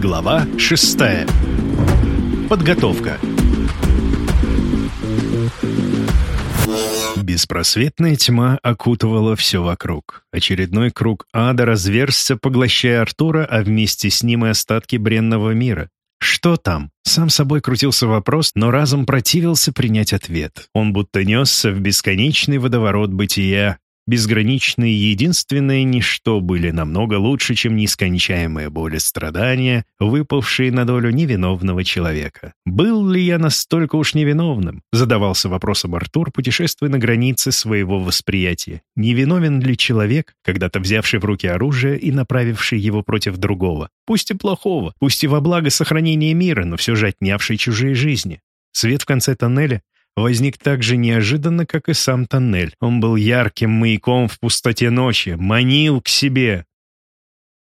Глава 6. Подготовка. Беспросветная тьма окутывала все вокруг. Очередной круг ада разверзся, поглощая Артура, а вместе с ним и остатки бренного мира. Что там? Сам собой крутился вопрос, но разум противился принять ответ. Он будто несся в бесконечный водоворот бытия, безграничные единственное ничто были намного лучше, чем нескончаемая боль и страдания, выпавшие на долю невиновного человека. «Был ли я настолько уж невиновным?» — задавался вопросом Артур, путешествуя на границе своего восприятия. «Невиновен ли человек, когда-то взявший в руки оружие и направивший его против другого? Пусть и плохого, пусть и во благо сохранения мира, но все же отнявший чужие жизни?» Свет в конце тоннеля возник так же неожиданно, как и сам тоннель. Он был ярким маяком в пустоте ночи, манил к себе.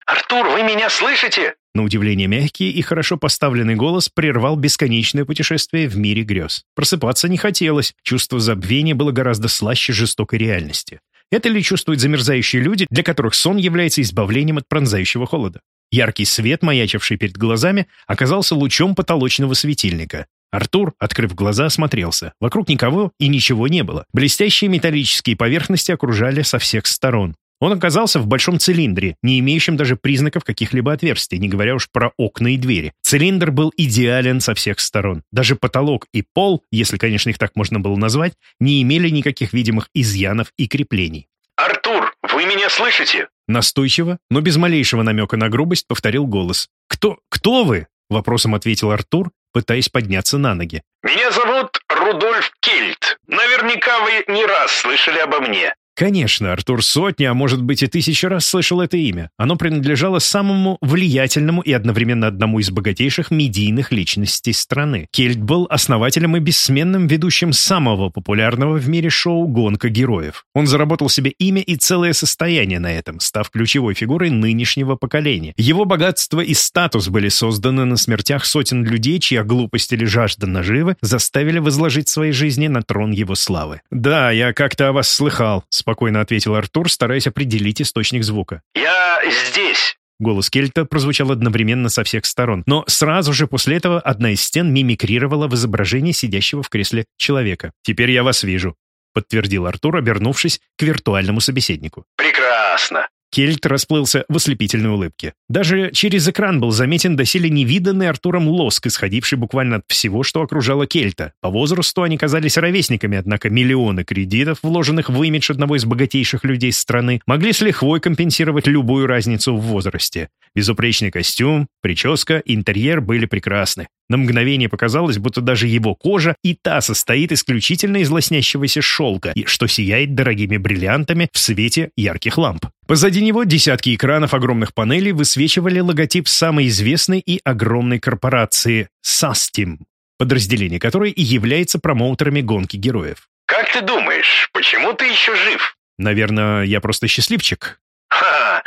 «Артур, вы меня слышите?» На удивление мягкий и хорошо поставленный голос прервал бесконечное путешествие в мире грез. Просыпаться не хотелось, чувство забвения было гораздо слаще жестокой реальности. Это ли чувствуют замерзающие люди, для которых сон является избавлением от пронзающего холода? Яркий свет, маячивший перед глазами, оказался лучом потолочного светильника. Артур, открыв глаза, осмотрелся. Вокруг никого и ничего не было. Блестящие металлические поверхности окружали со всех сторон. Он оказался в большом цилиндре, не имеющем даже признаков каких-либо отверстий, не говоря уж про окна и двери. Цилиндр был идеален со всех сторон. Даже потолок и пол, если, конечно, их так можно было назвать, не имели никаких видимых изъянов и креплений. «Артур, вы меня слышите?» Настойчиво, но без малейшего намека на грубость, повторил голос. «Кто... кто вы?» — вопросом ответил Артур, пытаясь подняться на ноги. «Меня зовут Рудольф Кельт. Наверняка вы не раз слышали обо мне. Конечно, Артур сотни, а может быть и тысячи раз слышал это имя. Оно принадлежало самому влиятельному и одновременно одному из богатейших медийных личностей страны. Кельт был основателем и бессменным ведущим самого популярного в мире шоу «Гонка героев». Он заработал себе имя и целое состояние на этом, став ключевой фигурой нынешнего поколения. Его богатство и статус были созданы на смертях сотен людей, чья глупость или жажда наживы заставили возложить свои жизни на трон его славы. «Да, я как-то о вас слыхал», спокойно ответил Артур, стараясь определить источник звука. «Я здесь». Голос Кельта прозвучал одновременно со всех сторон, но сразу же после этого одна из стен мимикрировала в изображении сидящего в кресле человека. «Теперь я вас вижу», — подтвердил Артур, обернувшись к виртуальному собеседнику. «Прекрасно. Кельт расплылся в ослепительной улыбке. Даже через экран был заметен доселе невиданный Артуром лоск, исходивший буквально от всего, что окружало Кельта. По возрасту они казались ровесниками, однако миллионы кредитов, вложенных в имидж одного из богатейших людей страны, могли с лихвой компенсировать любую разницу в возрасте. Безупречный костюм, прическа, интерьер были прекрасны. На мгновение показалось, будто даже его кожа и та состоит исключительно из лоснящегося шелка, и что сияет дорогими бриллиантами в свете ярких ламп. Позади него десятки экранов огромных панелей высвечивали логотип самой известной и огромной корпорации «Састим», подразделение которой и является промоутерами гонки героев. «Как ты думаешь, почему ты еще жив?» «Наверное, я просто счастливчик». «Ха!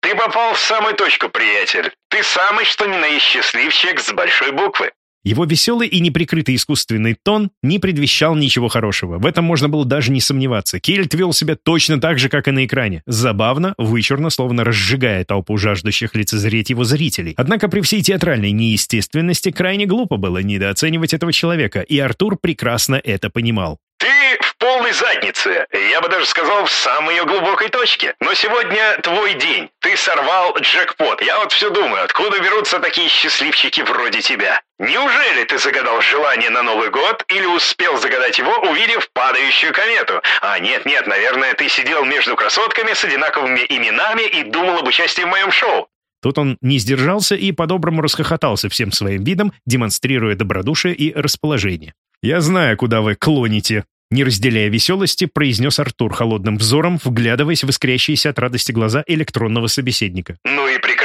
Ты попал в самую точку, приятель. Ты самый что ни на есть счастливчик с большой буквы». Его веселый и неприкрытый искусственный тон не предвещал ничего хорошего. В этом можно было даже не сомневаться. Кельт вел себя точно так же, как и на экране. Забавно, вычурно, словно разжигая толпу жаждущих лицезреть его зрителей. Однако при всей театральной неестественности крайне глупо было недооценивать этого человека, и Артур прекрасно это понимал. «Ты в полной заднице. Я бы даже сказал, в самой ее глубокой точке. Но сегодня твой день. Ты сорвал джекпот. Я вот все думаю, откуда берутся такие счастливчики вроде тебя? Неужели ты загадал желание на Новый год или успел загадать его, увидев падающую комету? А нет-нет, наверное, ты сидел между красотками с одинаковыми именами и думал об участии в моем шоу. Тут он не сдержался и по-доброму расхохотался всем своим видом, демонстрируя добродушие и расположение. «Я знаю, куда вы клоните», не разделяя веселости, произнес Артур холодным взором, вглядываясь в искрящиеся от радости глаза электронного собеседника. Ну и прекрасно.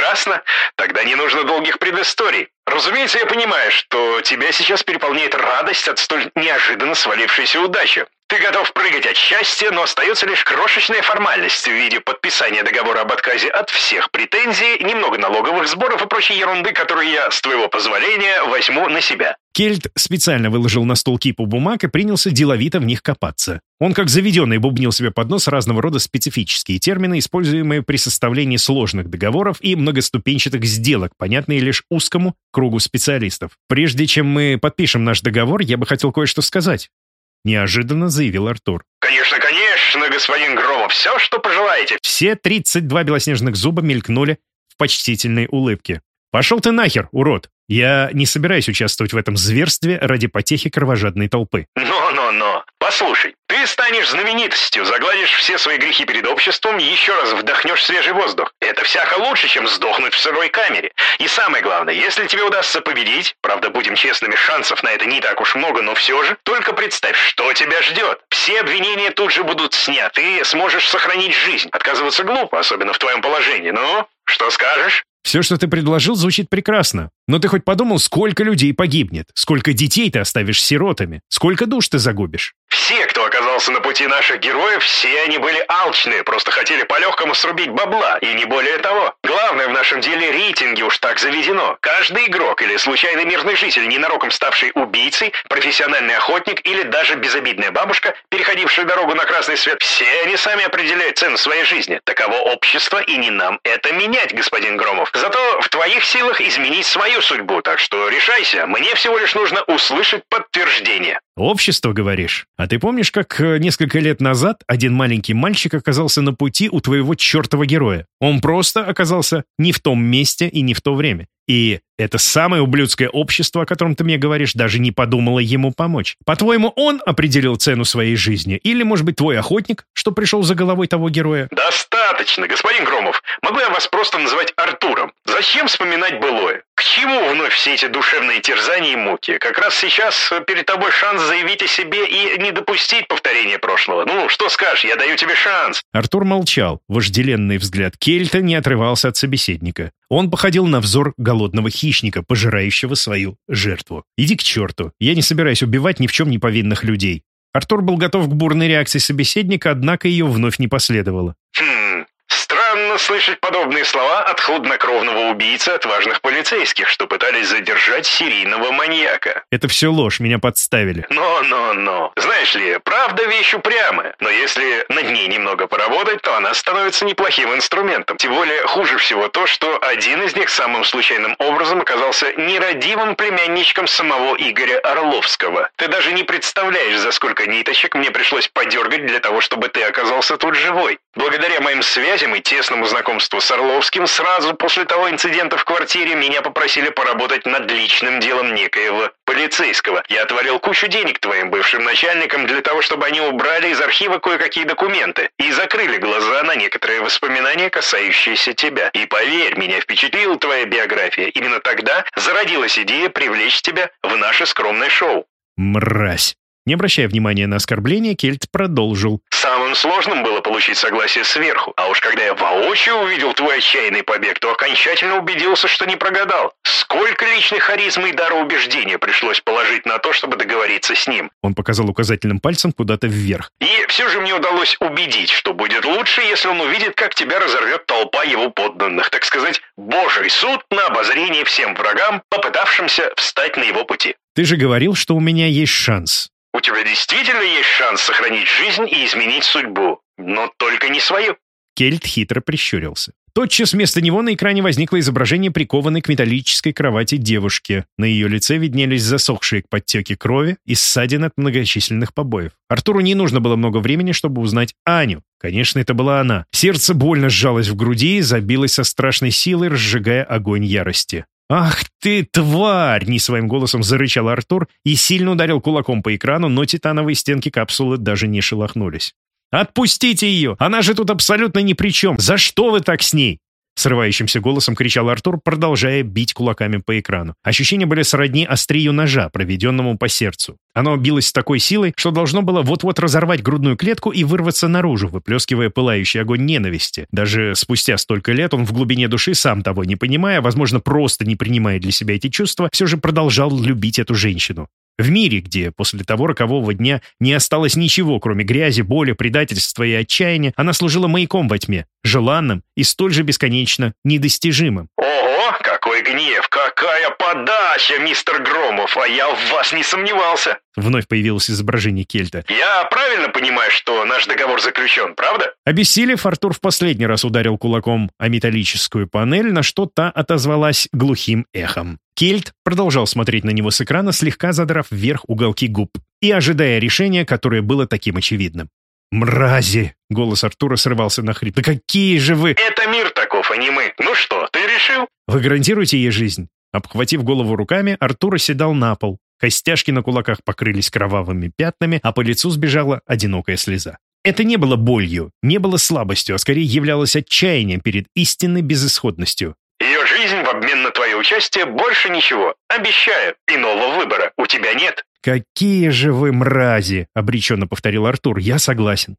Тогда не нужно долгих предысторий. Разумеется, я понимаю, что тебя сейчас переполняет радость от столь неожиданно свалившейся удачи. Ты готов прыгать от счастья, но остается лишь крошечная формальность в виде подписания договора об отказе от всех претензий, немного налоговых сборов и прочей ерунды, которую я, с твоего позволения, возьму на себя. Кельт специально выложил на стол кипу бумаг и принялся деловито в них копаться. Он как заведенный бубнил себе под нос разного рода специфические термины, используемые при составлении сложных договоров и многоступенчатых сделок, понятные лишь узкому кругу специалистов. «Прежде чем мы подпишем наш договор, я бы хотел кое-что сказать», — неожиданно заявил Артур. «Конечно, конечно, господин Громов, все, что пожелаете». Все 32 белоснежных зуба мелькнули в почтительной улыбке. «Пошел ты нахер, урод! Я не собираюсь участвовать в этом зверстве ради потехи кровожадной толпы». «Но-но-но! Послушай, ты станешь знаменитостью, загладишь все свои грехи перед обществом и еще раз вдохнешь свежий воздух. Это всяко лучше, чем сдохнуть в сырой камере. И самое главное, если тебе удастся победить, правда, будем честными, шансов на это не так уж много, но все же, только представь, что тебя ждет. Все обвинения тут же будут сняты, и сможешь сохранить жизнь. Отказываться глупо, особенно в твоем положении. Ну, что скажешь? Все, что ты предложил, звучит прекрасно. Но ты хоть подумал, сколько людей погибнет? Сколько детей ты оставишь сиротами? Сколько душ ты загубишь? Все, оказался на пути наших героев, все они были алчные, просто хотели по-легкому срубить бабла, и не более того. Главное в нашем деле рейтинги уж так заведено. Каждый игрок или случайный мирный житель, ненароком ставший убийцей, профессиональный охотник или даже безобидная бабушка, переходившая дорогу на красный свет, все они сами определяют цену своей жизни. Таково общество, и не нам это менять, господин Громов. Зато в твоих силах изменить свою судьбу, так что решайся. Мне всего лишь нужно услышать подтверждение. Общество, говоришь? А ты помнишь, как э, несколько лет назад один маленький мальчик оказался на пути у твоего чертова героя? Он просто оказался не в том месте и не в то время. И это самое ублюдское общество, о котором ты мне говоришь, даже не подумало ему помочь. По-твоему, он определил цену своей жизни? Или, может быть, твой охотник, что пришел за головой того героя? Достаточно, господин Громов. Могу я вас просто называть Артуром? Зачем вспоминать былое? К чему вновь все эти душевные терзания и муки? Как раз сейчас перед тобой шанс заявить о себе и не допустить повторения прошлого. Ну, что скажешь, я даю тебе шанс. Артур молчал. Вожделенный взгляд Кельта не отрывался от собеседника. Он походил на взор голодного хищника, пожирающего свою жертву. «Иди к черту. Я не собираюсь убивать ни в чем не повинных людей». Артур был готов к бурной реакции собеседника, однако ее вновь не последовало. Хм, Странно слышать подобные слова от хладнокровного убийцы отважных полицейских, что пытались задержать серийного маньяка. Это все ложь, меня подставили. Но-но-но. Знаешь ли, правда вещь упрямая, но если над ней немного поработать, то она становится неплохим инструментом. Тем более хуже всего то, что один из них самым случайным образом оказался нерадивым племянничком самого Игоря Орловского. Ты даже не представляешь, за сколько ниточек мне пришлось подергать для того, чтобы ты оказался тут живой. Благодаря моим связям и тесному знакомству с Орловским, сразу после того инцидента в квартире меня попросили поработать над личным делом некоего полицейского. Я отворил кучу денег твоим бывшим начальникам для того, чтобы они убрали из архива кое-какие документы и закрыли глаза на некоторые воспоминания, касающиеся тебя. И поверь, меня впечатлила твоя биография. Именно тогда зародилась идея привлечь тебя в наше скромное шоу. Мразь. Не обращая внимания на оскорбление, Кельт продолжил. Самым сложным было получить согласие сверху. А уж когда я воочию увидел твой отчаянный побег, то окончательно убедился, что не прогадал. Сколько личной харизмы и дара убеждения пришлось положить на то, чтобы договориться с ним. Он показал указательным пальцем куда-то вверх. И все же мне удалось убедить, что будет лучше, если он увидит, как тебя разорвет толпа его подданных. Так сказать, божий суд на обозрение всем врагам, попытавшимся встать на его пути. Ты же говорил, что у меня есть шанс. У тебя действительно есть шанс сохранить жизнь и изменить судьбу, но только не свою. Кельт хитро прищурился. Тотчас вместо него на экране возникло изображение прикованной к металлической кровати девушки. На ее лице виднелись засохшие к подтеке крови и ссадины от многочисленных побоев. Артуру не нужно было много времени, чтобы узнать Аню. Конечно, это была она. Сердце больно сжалось в груди и забилось со страшной силой, разжигая огонь ярости. «Ах ты, тварь!» — не своим голосом зарычал Артур и сильно ударил кулаком по экрану, но титановые стенки капсулы даже не шелохнулись. «Отпустите ее! Она же тут абсолютно ни при чем! За что вы так с ней?» Срывающимся голосом кричал Артур, продолжая бить кулаками по экрану. Ощущения были сродни острию ножа, проведенному по сердцу. Оно билось с такой силой, что должно было вот-вот разорвать грудную клетку и вырваться наружу, выплескивая пылающий огонь ненависти. Даже спустя столько лет он в глубине души, сам того не понимая, возможно, просто не принимая для себя эти чувства, все же продолжал любить эту женщину. В мире, где после того рокового дня не осталось ничего, кроме грязи, боли, предательства и отчаяния, она служила маяком во тьме, желанным и столь же бесконечно недостижимым. Ого! Ого, какой гнев, какая подача, мистер Громов, а я в вас не сомневался. Вновь появилось изображение Кельта. Я правильно понимаю, что наш договор заключен, правда? Обессилев, Артур в последний раз ударил кулаком о металлическую панель, на что та отозвалась глухим эхом. Кельт продолжал смотреть на него с экрана, слегка задрав вверх уголки губ и ожидая решения, которое было таким очевидным. «Мрази!» — голос Артура срывался на хрип. «Да какие же вы...» «Это мир таков, а не мы. Ну что, решил?» «Вы гарантируете ей жизнь?» Обхватив голову руками, Артур оседал на пол. Костяшки на кулаках покрылись кровавыми пятнами, а по лицу сбежала одинокая слеза. Это не было болью, не было слабостью, а скорее являлось отчаянием перед истинной безысходностью. Ее жизнь в обмен на твое участие больше ничего. Обещаю, иного выбора у тебя нет. «Какие же вы мрази!» — обреченно повторил Артур. «Я согласен».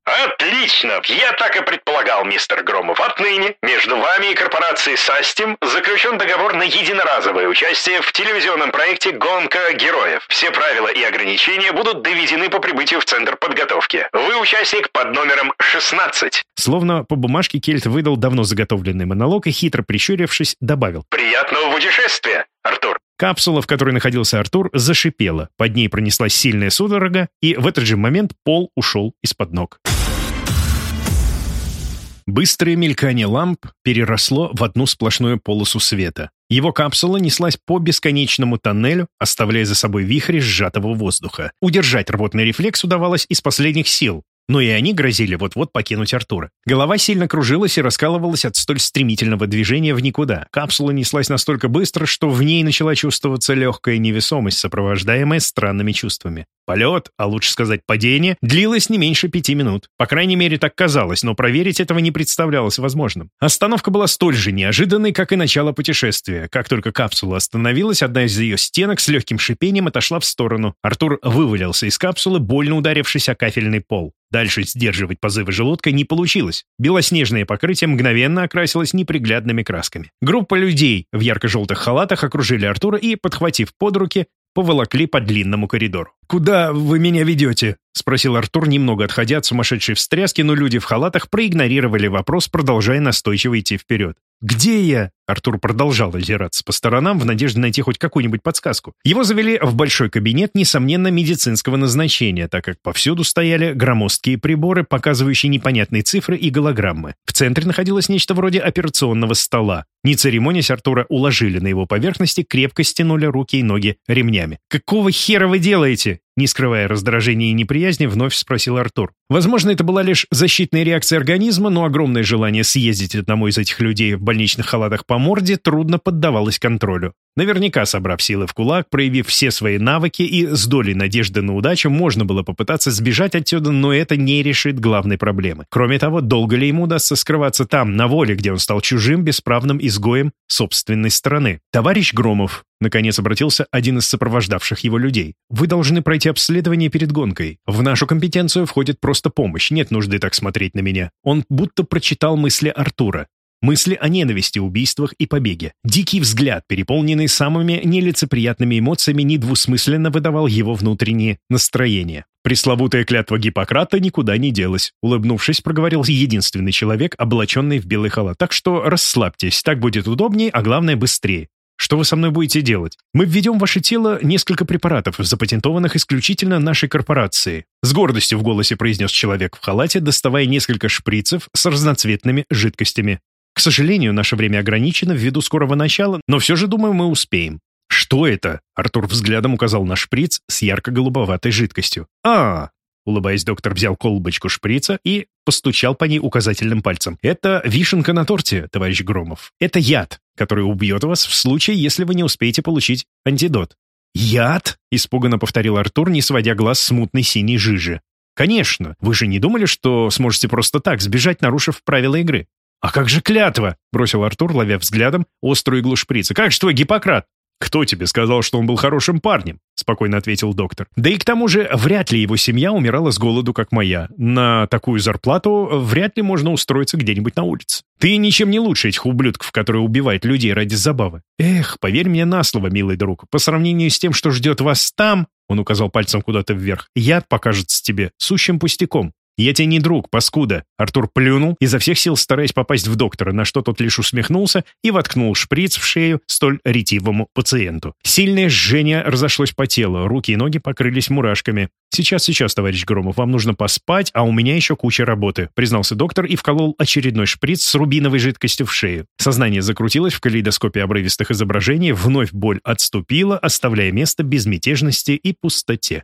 «Отлично! Я так и предполагал, мистер Громов. Отныне между вами и корпорацией «Састим» заключен договор на единоразовое участие в телевизионном проекте «Гонка героев». Все правила и ограничения будут доведены по прибытию в Центр подготовки. Вы участник под номером 16. Словно по бумажке Кельт выдал давно заготовленный монолог и, хитро прищурившись, добавил. «Приятного путешествия, Артур!» Капсула, в которой находился Артур, зашипела. Под ней пронеслась сильная судорога, и в этот же момент пол ушел из-под ног. Быстрое мелькание ламп переросло в одну сплошную полосу света. Его капсула неслась по бесконечному тоннелю, оставляя за собой вихри сжатого воздуха. Удержать рвотный рефлекс удавалось из последних сил, но и они грозили вот-вот покинуть Артура. Голова сильно кружилась и раскалывалась от столь стремительного движения в никуда. Капсула неслась настолько быстро, что в ней начала чувствоваться легкая невесомость, сопровождаемая странными чувствами. Полет, а лучше сказать падение, длилось не меньше пяти минут. По крайней мере, так казалось, но проверить этого не представлялось возможным. Остановка была столь же неожиданной, как и начало путешествия. Как только капсула остановилась, одна из ее стенок с легким шипением отошла в сторону. Артур вывалился из капсулы, больно ударившись о кафельный пол. Дальше сдерживать позывы желудка не получилось. Белоснежное покрытие мгновенно окрасилось неприглядными красками. Группа людей в ярко-желтых халатах окружили Артура и, подхватив под руки, поволокли по длинному коридору. «Куда вы меня ведете?» — спросил Артур, немного отходя от сумасшедшей встряски, но люди в халатах проигнорировали вопрос, продолжая настойчиво идти вперед. «Где я?» Артур продолжал озираться по сторонам в надежде найти хоть какую-нибудь подсказку. Его завели в большой кабинет, несомненно, медицинского назначения, так как повсюду стояли громоздкие приборы, показывающие непонятные цифры и голограммы. В центре находилось нечто вроде операционного стола. Не церемонясь, Артура уложили на его поверхности, крепко стянули руки и ноги ремнями. «Какого хера вы делаете?» Не скрывая раздражения и неприязни, вновь спросил Артур. Возможно, это была лишь защитная реакция организма, но огромное желание съездить одному из этих людей в больничных халатах по морде трудно поддавалось контролю. Наверняка, собрав силы в кулак, проявив все свои навыки и с долей надежды на удачу, можно было попытаться сбежать отсюда, но это не решит главной проблемы. Кроме того, долго ли ему удастся скрываться там, на воле, где он стал чужим, бесправным изгоем собственной страны? «Товарищ Громов», — наконец обратился один из сопровождавших его людей, «вы должны пройти обследование перед гонкой. В нашу компетенцию входит просто помощь, нет нужды так смотреть на меня». Он будто прочитал мысли Артура. Мысли о ненависти, убийствах и побеге. Дикий взгляд, переполненный самыми нелицеприятными эмоциями, недвусмысленно выдавал его внутреннее настроение. Пресловутая клятва Гиппократа никуда не делась. Улыбнувшись, проговорил единственный человек, облаченный в белый халат. Так что расслабьтесь, так будет удобнее, а главное быстрее. Что вы со мной будете делать? Мы введем в ваше тело несколько препаратов, запатентованных исключительно нашей корпорацией. С гордостью в голосе произнес человек в халате, доставая несколько шприцев с разноцветными жидкостями. К сожалению, наше время ограничено ввиду скорого начала, но все же, думаю, мы успеем. «Что это?» — Артур взглядом указал на шприц с ярко-голубоватой жидкостью. а Улыбаясь, доктор взял колбочку шприца и постучал по ней указательным пальцем. «Это вишенка на торте, товарищ Громов. Это яд, который убьет вас в случае, если вы не успеете получить антидот». «Яд?» — испуганно повторил Артур, не сводя глаз с мутной синей жижи. «Конечно. Вы же не думали, что сможете просто так сбежать, нарушив правила игры? «А как же клятва?» — бросил Артур, ловя взглядом острую иглу шприца. «Как же твой Гиппократ?» «Кто тебе сказал, что он был хорошим парнем?» — спокойно ответил доктор. «Да и к тому же, вряд ли его семья умирала с голоду, как моя. На такую зарплату вряд ли можно устроиться где-нибудь на улице. Ты ничем не лучше этих ублюдков, которые убивают людей ради забавы. Эх, поверь мне на слово, милый друг, по сравнению с тем, что ждет вас там, он указал пальцем куда-то вверх, яд покажется тебе сущим пустяком. «Я тебе не друг, паскуда!» Артур плюнул, изо всех сил стараясь попасть в доктора, на что тот лишь усмехнулся и воткнул шприц в шею столь ретивому пациенту. Сильное жжение разошлось по телу, руки и ноги покрылись мурашками. «Сейчас, сейчас, товарищ Громов, вам нужно поспать, а у меня еще куча работы», признался доктор и вколол очередной шприц с рубиновой жидкостью в шею. Сознание закрутилось в калейдоскопе обрывистых изображений, вновь боль отступила, оставляя место безмятежности и пустоте.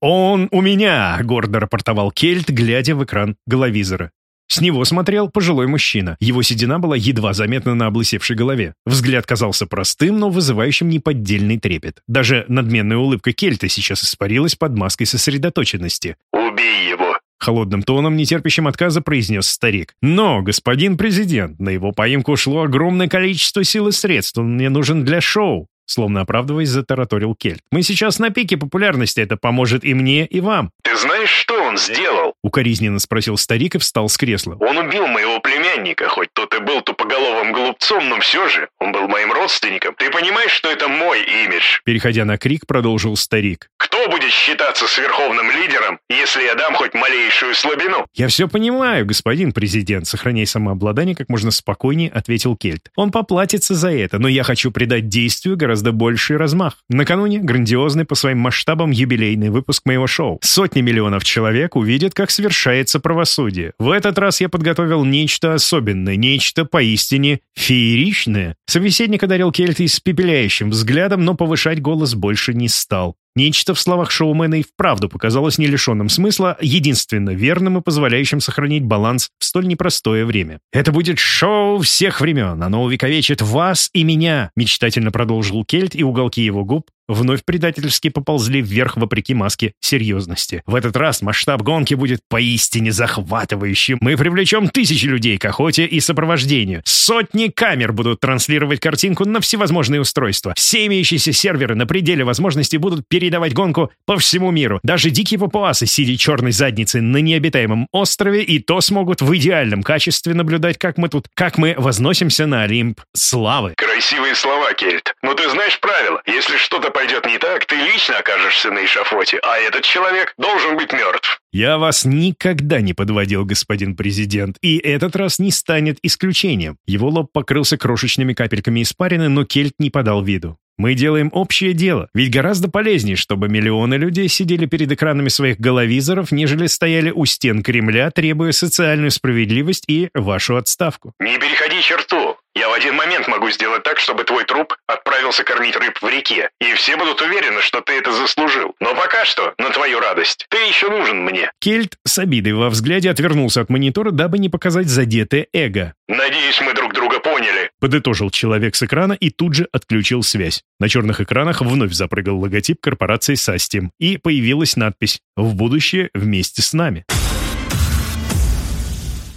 «Он у меня!» — гордо рапортовал Кельт, глядя в экран головизора. С него смотрел пожилой мужчина. Его седина была едва заметна на облысевшей голове. Взгляд казался простым, но вызывающим неподдельный трепет. Даже надменная улыбка Кельта сейчас испарилась под маской сосредоточенности. «Убей его!» Холодным тоном, нетерпящим отказа, произнес старик. «Но, господин президент, на его поимку ушло огромное количество сил и средств. Он мне нужен для шоу. Словно оправдываясь, затараторил Кельт. «Мы сейчас на пике популярности, это поможет и мне, и вам». «Ты знаешь, что он сделал?» Укоризненно спросил старик и встал с кресла. «Он убил моего племянника, хоть тот и был тупоголовым голубцом, но все же он был моим родственником. Ты понимаешь, что это мой имидж?» Переходя на крик, продолжил старик. «Кто будет считаться с верховным лидером, если я дам хоть малейшую слабину?» «Я все понимаю, господин президент», сохраняя самообладание как можно спокойнее, ответил Кельт. «Он поплатится за это, но я хочу придать действию гораздо гораздо больший размах. Накануне грандиозный по своим масштабам юбилейный выпуск моего шоу. Сотни миллионов человек увидят, как совершается правосудие. В этот раз я подготовил нечто особенное, нечто поистине фееричное. Собеседник одарил Кельта испепеляющим взглядом, но повышать голос больше не стал. Нечто в словах шоумена и вправду показалось не лишенным смысла, единственно верным и позволяющим сохранить баланс в столь непростое время. «Это будет шоу всех времен, оно увековечит вас и меня», мечтательно продолжил Кельт, и уголки его губ вновь предательски поползли вверх вопреки маске серьезности. В этот раз масштаб гонки будет поистине захватывающим. Мы привлечем тысячи людей к охоте и сопровождению. Сотни камер будут транслировать картинку на всевозможные устройства. Все имеющиеся серверы на пределе возможностей будут передавать гонку по всему миру. Даже дикие папуасы, сидя черной задницей на необитаемом острове, и то смогут в идеальном качестве наблюдать, как мы тут, как мы возносимся на Олимп славы. Красивые слова, Кельт. Но ты знаешь правила. Если что-то пойдет не так, ты лично окажешься на эшафоте, а этот человек должен быть мертв. Я вас никогда не подводил, господин президент, и этот раз не станет исключением. Его лоб покрылся крошечными капельками испарины, но Кельт не подал виду. Мы делаем общее дело, ведь гораздо полезнее, чтобы миллионы людей сидели перед экранами своих головизоров, нежели стояли у стен Кремля, требуя социальную справедливость и вашу отставку. Не переходи черту. Я в один момент могу сделать так, чтобы твой труп отправился кормить рыб в реке, и все будут уверены, что ты это заслужил. Но пока что, на твою радость, ты еще нужен мне». Кельт с обидой во взгляде отвернулся от монитора, дабы не показать задетое эго. «Надеюсь, мы друг друга поняли», — подытожил человек с экрана и тут же отключил связь. На черных экранах вновь запрыгал логотип корпорации Састим, и появилась надпись «В будущее вместе с нами».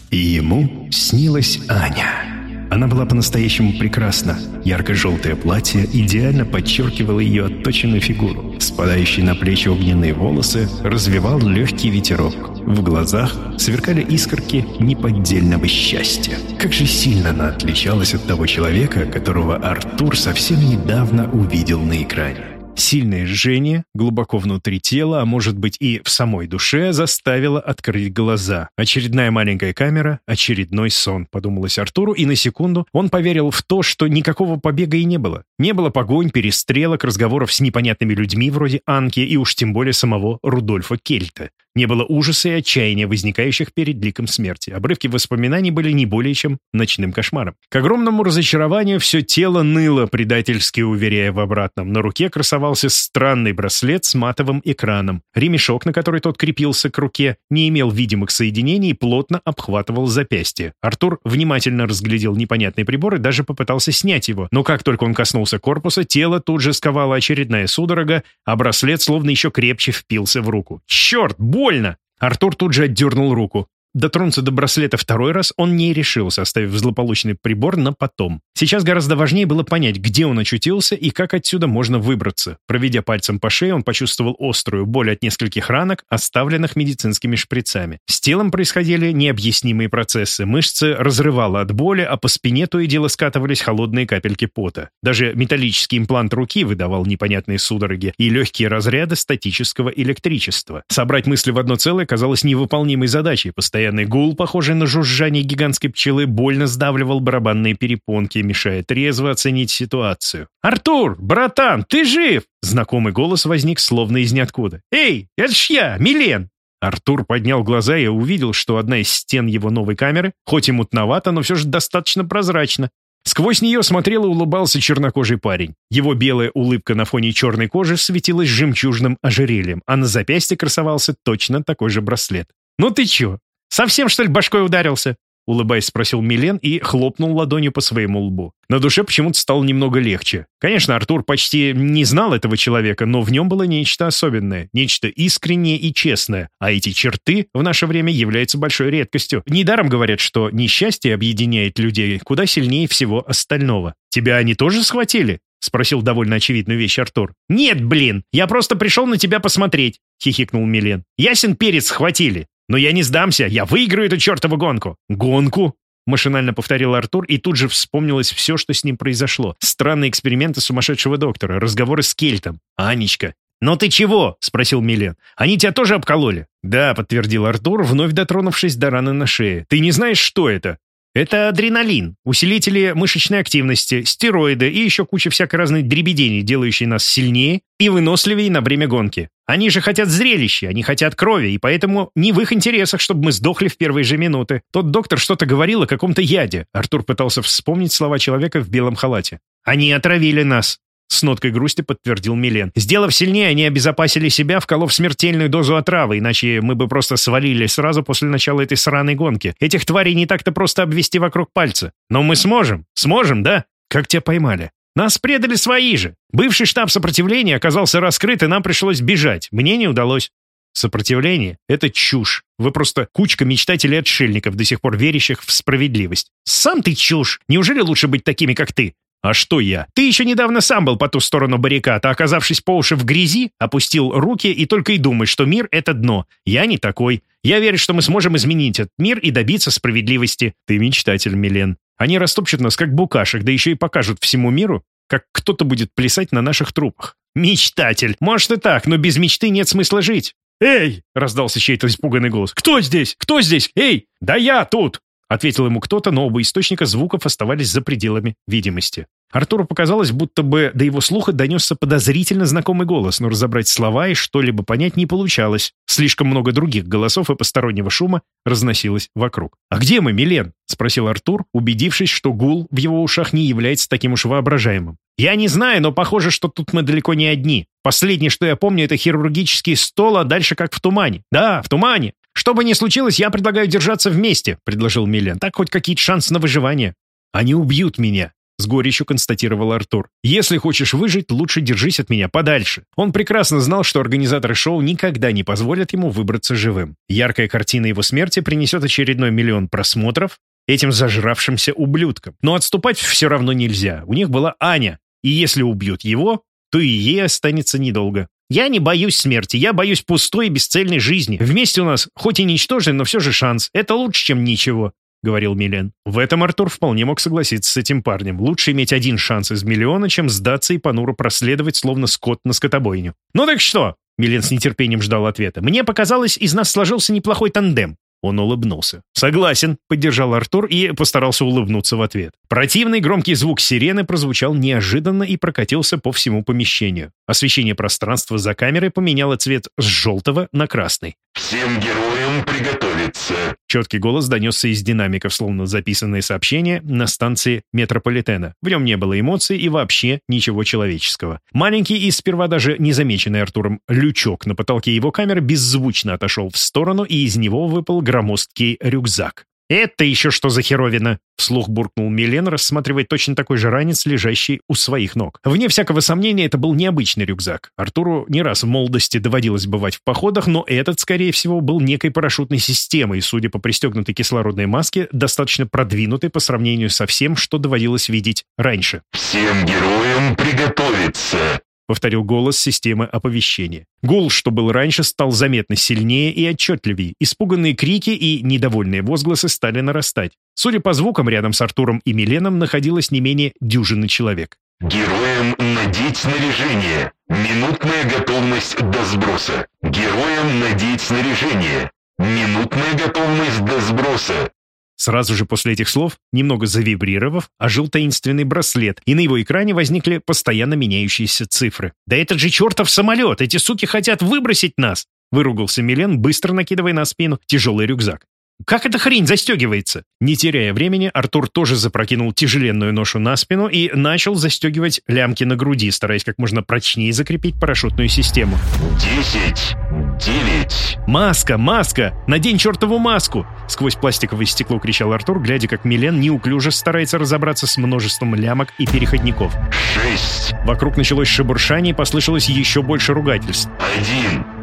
И ему снилась Аня. Она была по-настоящему прекрасна. Ярко-желтое платье идеально подчеркивало ее отточенную фигуру. Спадающие на плечи огненные волосы развивал легкий ветерок. В глазах сверкали искорки неподдельного счастья. Как же сильно она отличалась от того человека, которого Артур совсем недавно увидел на экране. Сильное жжение, глубоко внутри тела, а может быть и в самой душе, заставило открыть глаза. Очередная маленькая камера, очередной сон, подумалось Артуру, и на секунду он поверил в то, что никакого побега и не было. Не было погонь, перестрелок, разговоров с непонятными людьми вроде Анки и уж тем более самого Рудольфа Кельта. Не было ужаса и отчаяния, возникающих перед ликом смерти. Обрывки воспоминаний были не более чем ночным кошмаром. К огромному разочарованию все тело ныло, предательски уверяя в обратном. На руке красовался странный браслет с матовым экраном. Ремешок, на который тот крепился к руке, не имел видимых соединений и плотно обхватывал запястье. Артур внимательно разглядел непонятный прибор и даже попытался снять его. Но как только он коснулся корпуса, тело тут же сковала очередная судорога, а браслет словно еще крепче впился в руку. «Черт, больно!» Артур тут же отдернул руку. Дотронуться до браслета второй раз он не решился, оставив злополучный прибор на потом. Сейчас гораздо важнее было понять, где он очутился и как отсюда можно выбраться. Проведя пальцем по шее, он почувствовал острую боль от нескольких ранок, оставленных медицинскими шприцами. С телом происходили необъяснимые процессы. Мышцы разрывало от боли, а по спине то и дело скатывались холодные капельки пота. Даже металлический имплант руки выдавал непонятные судороги и легкие разряды статического электричества. Собрать мысли в одно целое казалось невыполнимой задачей. Постоянный гул, похожий на жужжание гигантской пчелы, больно сдавливал барабанные перепонки, мешая трезво оценить ситуацию. «Артур, братан, ты жив?» Знакомый голос возник словно из ниоткуда. «Эй, это ж я, Милен!» Артур поднял глаза и увидел, что одна из стен его новой камеры, хоть и мутновата, но все же достаточно прозрачна. Сквозь нее смотрел и улыбался чернокожий парень. Его белая улыбка на фоне черной кожи светилась жемчужным ожерельем, а на запястье красовался точно такой же браслет. «Ну ты чё, совсем, что ли, башкой ударился?» Улыбаясь, спросил Милен и хлопнул ладонью по своему лбу. На душе почему-то стало немного легче. Конечно, Артур почти не знал этого человека, но в нем было нечто особенное, нечто искреннее и честное. А эти черты в наше время являются большой редкостью. Недаром говорят, что несчастье объединяет людей куда сильнее всего остального. «Тебя они тоже схватили?» — спросил довольно очевидную вещь Артур. «Нет, блин, я просто пришел на тебя посмотреть», — хихикнул Милен. «Ясен перец схватили. Но я не сдамся, я выиграю эту чертову гонку. Гонку? Машинально повторил Артур, и тут же вспомнилось все, что с ним произошло. Странные эксперименты сумасшедшего доктора, разговоры с Кельтом. Анечка. «Но ты чего?» — спросил Милен. «Они тебя тоже обкололи?» «Да», — подтвердил Артур, вновь дотронувшись до раны на шее. «Ты не знаешь, что это?» Это адреналин, усилители мышечной активности, стероиды и еще куча всякой разной дребедени, делающие нас сильнее и выносливее на время гонки. Они же хотят зрелища, они хотят крови, и поэтому не в их интересах, чтобы мы сдохли в первые же минуты. Тот доктор что-то говорил о каком-то яде. Артур пытался вспомнить слова человека в белом халате. «Они отравили нас», с ноткой грусти подтвердил Милен. Сделав сильнее, они обезопасили себя, вколов смертельную дозу отравы, иначе мы бы просто свалили сразу после начала этой сраной гонки. Этих тварей не так-то просто обвести вокруг пальца. Но мы сможем. Сможем, да? Как тебя поймали? Нас предали свои же. Бывший штаб сопротивления оказался раскрыт, и нам пришлось бежать. Мне не удалось. Сопротивление — это чушь. Вы просто кучка мечтателей-отшельников, до сих пор верящих в справедливость. Сам ты чушь! Неужели лучше быть такими, как ты? «А что я? Ты еще недавно сам был по ту сторону баррикад, а оказавшись по уши в грязи, опустил руки и только и думаешь, что мир — это дно. Я не такой. Я верю, что мы сможем изменить этот мир и добиться справедливости. Ты мечтатель, Милен. Они растопчут нас, как букашек, да еще и покажут всему миру, как кто-то будет плясать на наших трупах. Мечтатель. Может и так, но без мечты нет смысла жить. «Эй!» — раздался чей-то испуганный голос. «Кто здесь? Кто здесь? Эй! Да я тут!» Ответил ему кто-то, но оба источника звуков оставались за пределами видимости. Артуру показалось, будто бы до его слуха донесся подозрительно знакомый голос, но разобрать слова и что-либо понять не получалось. Слишком много других голосов и постороннего шума разносилось вокруг. «А где мы, Милен?» — спросил Артур, убедившись, что гул в его ушах не является таким уж воображаемым. «Я не знаю, но похоже, что тут мы далеко не одни. Последнее, что я помню, это хирургический стол, а дальше как в тумане. Да, в тумане. Что бы ни случилось, я предлагаю держаться вместе», — предложил Милен. «Так хоть какие-то шансы на выживание». «Они убьют меня», — с горечью констатировал Артур. «Если хочешь выжить, лучше держись от меня подальше». Он прекрасно знал, что организаторы шоу никогда не позволят ему выбраться живым. Яркая картина его смерти принесет очередной миллион просмотров этим зажравшимся ублюдкам. Но отступать все равно нельзя. У них была Аня, и если убьют его, то и ей останется недолго. Я не боюсь смерти, я боюсь пустой и бесцельной жизни. Вместе у нас, хоть и ничтожный, но все же шанс. Это лучше, чем ничего», — говорил Милен. В этом Артур вполне мог согласиться с этим парнем. Лучше иметь один шанс из миллиона, чем сдаться и понуро проследовать, словно скот на скотобойню. «Ну так что?» — Милен с нетерпением ждал ответа. «Мне показалось, из нас сложился неплохой тандем. Он улыбнулся. «Согласен», — поддержал Артур и постарался улыбнуться в ответ. Противный громкий звук сирены прозвучал неожиданно и прокатился по всему помещению. Освещение пространства за камерой поменяло цвет с желтого на красный. «Всем героям приготовиться!» Четкий голос донесся из динамиков, словно записанные сообщения на станции метрополитена. В нем не было эмоций и вообще ничего человеческого. Маленький и сперва даже незамеченный Артуром лючок на потолке его камеры беззвучно отошел в сторону, и из него выпал громоздкий рюкзак. «Это еще что за херовина?» — вслух буркнул Милен, рассматривая точно такой же ранец, лежащий у своих ног. Вне всякого сомнения, это был необычный рюкзак. Артуру не раз в молодости доводилось бывать в походах, но этот, скорее всего, был некой парашютной системой, судя по пристегнутой кислородной маске, достаточно продвинутой по сравнению со всем, что доводилось видеть раньше. «Всем героям приготовиться!» Повторил голос системы оповещения. Гул, что был раньше, стал заметно сильнее и отчетливее. Испуганные крики и недовольные возгласы стали нарастать. Судя по звукам, рядом с Артуром и Миленом находилось не менее дюжины человек. «Героям надеть снаряжение. Минутная готовность до сброса. Героям надеть снаряжение. Минутная готовность до сброса. Сразу же после этих слов, немного завибрировав, ожил таинственный браслет, и на его экране возникли постоянно меняющиеся цифры. «Да это же чертов самолет! Эти суки хотят выбросить нас!» Выругался Милен, быстро накидывая на спину тяжелый рюкзак. Как эта хрень застегивается? Не теряя времени, Артур тоже запрокинул тяжеленную ношу на спину и начал застегивать лямки на груди, стараясь как можно прочнее закрепить парашютную систему. «Десять, девять...» «Маска! Маска! Надень чертову маску!» Сквозь пластиковое стекло кричал Артур, глядя, как Милен неуклюже старается разобраться с множеством лямок и переходников. «Шесть...» Вокруг началось шебуршание и послышалось еще больше ругательств. «Один...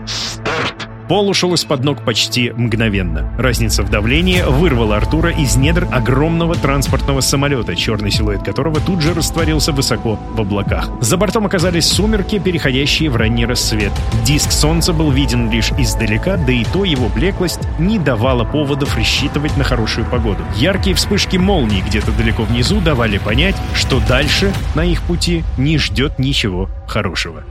Старт...» Пол ушел из-под ног почти мгновенно. Разница в давлении вырвала Артура из недр огромного транспортного самолета, черный силуэт которого тут же растворился высоко в облаках. За бортом оказались сумерки, переходящие в ранний рассвет. Диск солнца был виден лишь издалека, да и то его блеклость не давала поводов рассчитывать на хорошую погоду. Яркие вспышки молний где-то далеко внизу давали понять, что дальше на их пути не ждет ничего хорошего.